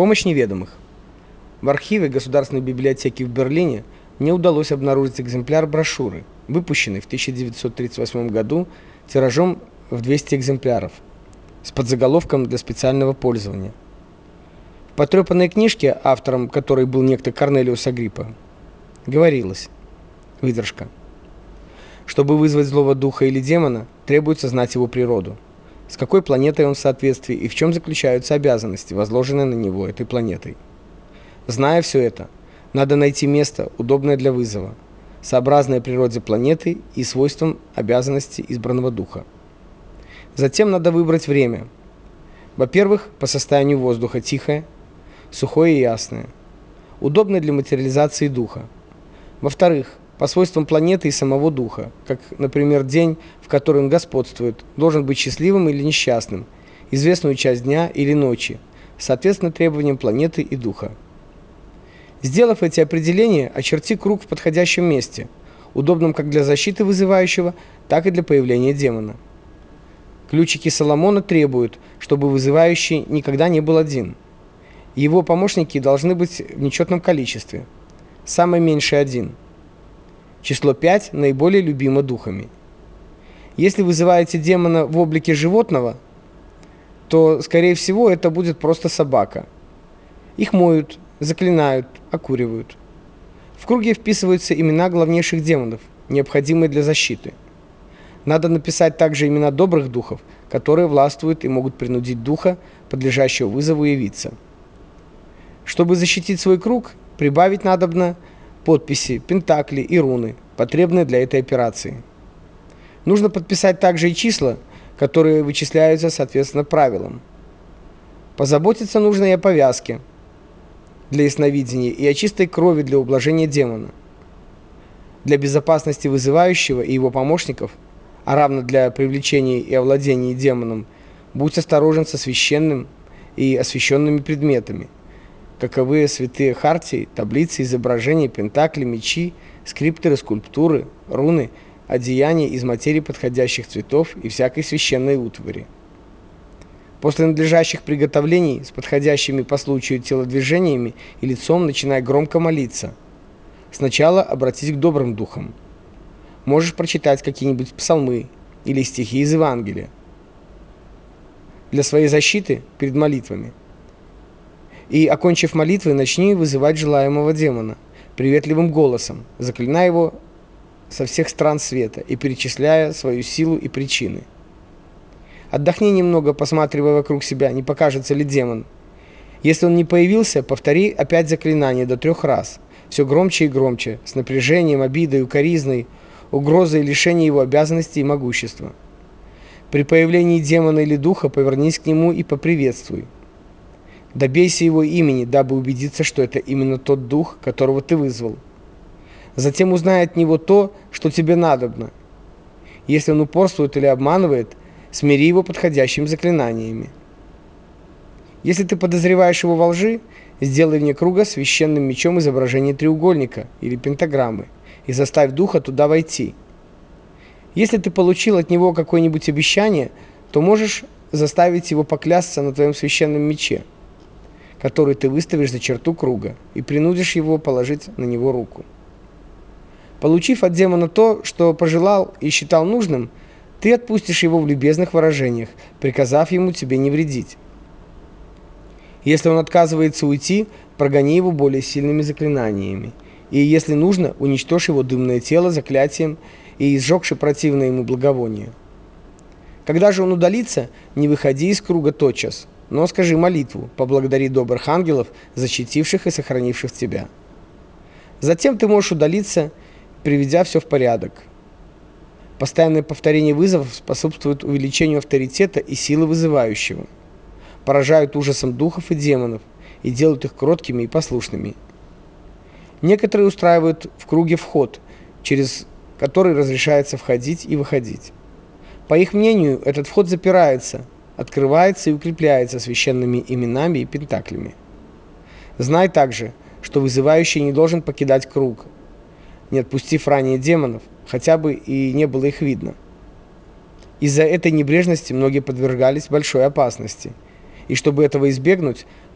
Помощь неведомых. В архиве Государственной библиотеки в Берлине мне удалось обнаружить экземпляр брошюры, выпущенный в 1938 году тиражом в 200 экземпляров с подзаголовком для специального пользования. В потрепанной книжке, автором которой был некто Корнелиус Агриппа, говорилось: выдержка. Чтобы вызвать злого духа или демона, требуется знать его природу. С какой планетой он в соответствии и в чем заключаются обязанности, возложенные на него этой планетой. Зная все это, надо найти место, удобное для вызова, сообразное природе планеты и свойствам обязанностей избранного духа. Затем надо выбрать время. Во-первых, по состоянию воздуха тихое, сухое и ясное, удобное для материализации духа. Во-вторых, по свойствам планеты и самого духа, как, например, день, в который он господствует, должен быть счастливым или несчастным, известную часть дня или ночи, соответственно требованиям планеты и духа. Сделав эти определения, очерти круг в подходящем месте, удобном как для защиты вызывающего, так и для появления демона. Ключики Соломона требуют, чтобы вызывающий никогда не был один. Его помощники должны быть в нечетном количестве. Самый меньший один. Число 5 наиболее любимо духами. Если вызываете демона в облике животного, то скорее всего это будет просто собака. Их моют, заклинают, окуривают. В круге вписываются имена главнейших демонов, необходимые для защиты. Надо написать также имена добрых духов, которые властвуют и могут принудить духа, подлежащего вызову, явиться. Чтобы защитить свой круг, прибавить надобно подписи, пентакли и руны, потребные для этой операции. Нужно подписать также и числа, которые вычисляются соответственно правилам. Позаботиться нужно и о повязке для ясновидения и о чистой крови для ублажения демона. Для безопасности вызывающего и его помощников, а равно для привлечения и овладения демоном, будь осторожен со священным и освященными предметами – каковы святые хартии, таблицы, изображения, пентакли, мечи, скрипторы, скульптуры, руны, одеяния из материи подходящих цветов и всякой священной утвари. После надлежащих приготовлений с подходящими по случаю телодвижениями и лицом начинай громко молиться. Сначала обратись к добрым духам. Можешь прочитать какие-нибудь псалмы или стихи из Евангелия. Для своей защиты перед молитвами – и, окончив молитвы, начни вызывать желаемого демона приветливым голосом, заклиная его со всех стран света и перечисляя свою силу и причины. Отдохни немного, посматривая вокруг себя, не покажется ли демон. Если он не появился, повтори опять заклинание до трех раз, все громче и громче, с напряжением, обидой, укоризной, угрозой лишения его обязанностей и могущества. При появлении демона или духа повернись к нему и поприветствуй. Добейся его имени, дабы убедиться, что это именно тот дух, которого ты вызвал. Затем узнай от него то, что тебе надобно. Если он упорствует или обманывает, смири его подходящими заклинаниями. Если ты подозреваешь его во лжи, сделай вне круга священным мечом изображение треугольника или пентаграммы и заставь духа туда войти. Если ты получил от него какое-нибудь обещание, то можешь заставить его поклясться на твоем священном мече который ты выставишь за черту круга, и принудишь его положить на него руку. Получив от демона то, что пожелал и считал нужным, ты отпустишь его в любезных выражениях, приказав ему тебе не вредить. Если он отказывается уйти, прогони его более сильными заклинаниями. И если нужно, уничтожь его дымное тело заклятием и изжегши противное ему благовоние. Когда же он удалится, не выходи из круга тотчас – но скажи молитву, поблагодари добрых ангелов, защитивших и сохранивших тебя. Затем ты можешь удалиться, приведя все в порядок. Постоянное повторение вызовов способствует увеличению авторитета и силы вызывающего, поражают ужасом духов и демонов и делают их кроткими и послушными. Некоторые устраивают в круге вход, через который разрешается входить и выходить. По их мнению, этот вход запирается – открывается и укрепляется священными именами и пентаклями. Знай также, что вызывающий не должен покидать круг, не отпустив ранее демонов, хотя бы и не было их видно. Из-за этой небрежности многие подвергались большой опасности, и чтобы этого избегнуть,